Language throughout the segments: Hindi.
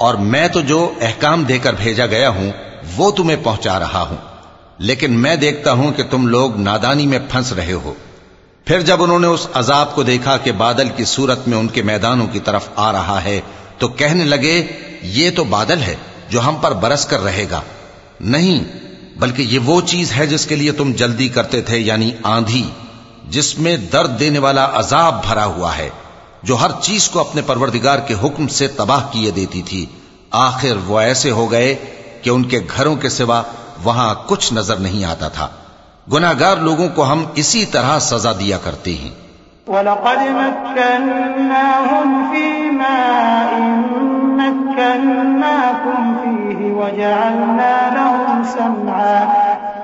और मैं तो जो अहकाम देकर भेजा गया हूँ, वो तुम्हें पहुँचा रहा हूँ। लेकिन मैं देखता हूँ कि तुम लोग नादानी में फंस रहे हो। फिर जब उन्होंने उस अजाब को देखा कि बादल की सूरत में उनके मैदानों की तरफ़ आ रहा है तो कहने लगे, ये तो बादल है जो हम पर बरस कर रहेगा। नहीं, बल्कि ये वो चीज़ है जिसके लिए तुम जल्दी करते थे, यानी आंधी, जिसमें दर्द देने वाला अजाब भरा हुआ है। जो हर चीज़ को अपने परवरदिगार के हुक्म से तबाह किए देती थी। आखिर वो ऐसे हो गए कि उनके घरों के सिवा वहाँ कुछ नज़र नहीं आता था। गुनागार लोगों को हम इसी तरह सजा दिया करते हैं।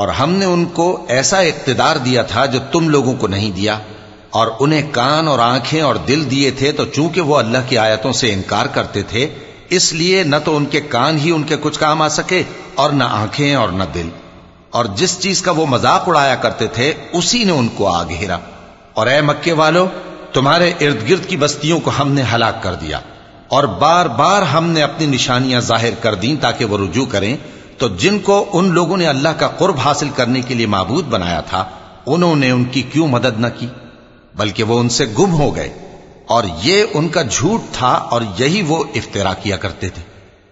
और हमने उनको ऐसा इक्तदार दिया था जो तुम लोगों को नहीं दिया और उन्हें कान और आँखें और दिल दिए थे तो चूँकि वो अल्लाह की आयतों से इनकार करते थे, इसलिए न तो उनके कान ही उनके कुछ काम आ सके और न आँखें और न दिल। और जिस चीज़ का वो मज़ाक उड़ाया करते थे, उसी ने उनको आ घेरा। और ए मक्के वालों, तुम्हारे इर्द गिर्द की बस्तियों को हमने हलाक कर दिया, और बार बार हमने अपनी निशानियाँ ज़ाहिर कर दी ताकि वो रुजू करें तो जिनको उन लोगों ने अल्लाह का कुर्ब हासिल करने के लिए मबूद बनाया था, उन्होंने उनकी क्यों मदद न की? बल्कि वो उनसे गुम हो गए और ये उनका झूठ था और यही वो इफ्तरा किया करते थे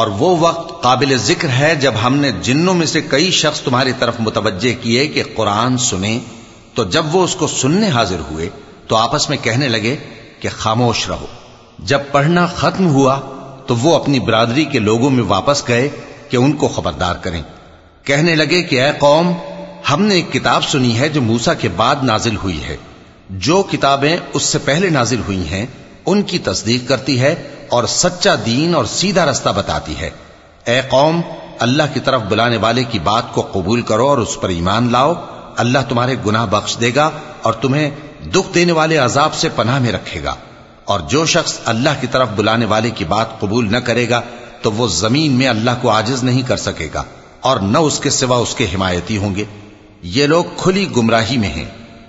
और वो वक्त काबिल ज़िक्र है जब हमने जिन्नों में से कई शख्स तुम्हारी तरफ़ मुतवजे किए कि कुरान सुने। तो जब वो उसको सुनने हाजिर हुए तो आपस में कहने लगे कि खामोश रहो। जब पढ़ना खत्म हुआ तो वो अपनी बरादरी के लोगों में वापस गए कि उनको खबरदार करें। कहने लगे कि अय कौम, हमने एक किताब सुनी है जो मूसा के बाद नाजिल हुई है। जो किताबें उससे पहले नाजिल हुई हैं, उनकी तस्दीक करती है और सच्चा दीन और सीधा रास्ता बताती है। ए कौम, अल्लाह की तरफ़ बुलाने वाले की बात को कबूल करो और उस पर ईमान लाओ। अल्लाह तुम्हारे गुनाह बख्श देगा और तुम्हें दुख देने वाले अजाब से पनाह में रखेगा। और जो शख्स अल्लाह की तरफ़ बुलाने वाले की बात कबूल न करेगा तो वो ज़मीन में अल्लाह को आजिज नहीं कर सकेगा, और न उसके सिवा उसके हिमायती होंगे। ये लोग खुली गुमराही में हैं।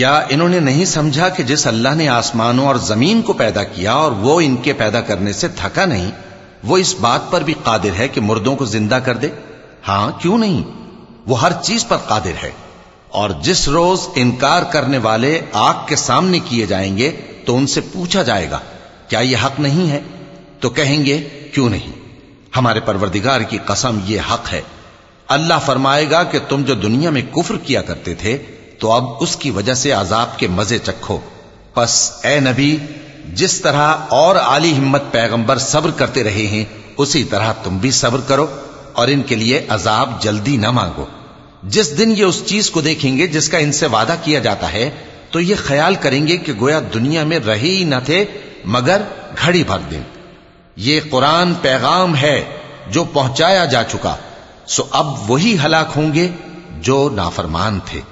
क्या इन्होंने नहीं समझा कि जिस अल्लाह ने आसमानों और ज़मीन को पैदा किया और वो इनके पैदा करने से थका नहीं, वो इस बात पर भी कादिर है कि मुर्दों को ज़िंदा कर दे? हाँ, क्यों नहीं? वो हर चीज़ पर कादिर है। और जिस रोज इनकार करने वाले आग के सामने किए जाएँगे तो उनसे पूछा जाएगा, क्या यह हक नहीं है? तो कहेंगे, क्यों नहीं? हमारे परवरदिगार की कसम यह हक है। अल्लाह फरमाएगा कि तुम जो दुनिया में कुफ्र किया करते थे तो अब उसकी वजह से अजाब के मज़े चखो। बस, ए नबी, जिस तरह और आली हिम्मत पैगंबर सब्र करते रहे हैं, उसी तरह तुम भी सब्र करो और इनके लिए अजाब जल्दी न मांगो। जिस दिन ये उस चीज़ को देखेंगे जिसका इनसे वादा किया जाता है तो ये ख्याल करेंगे कि गोया दुनिया में रहे ही न थे, मगर घड़ी भर दिन। ये कुरान पैगाम है जो पहुँचाया जा चुका, सो अब वही हलाक होंगे जो नाफरमान थे।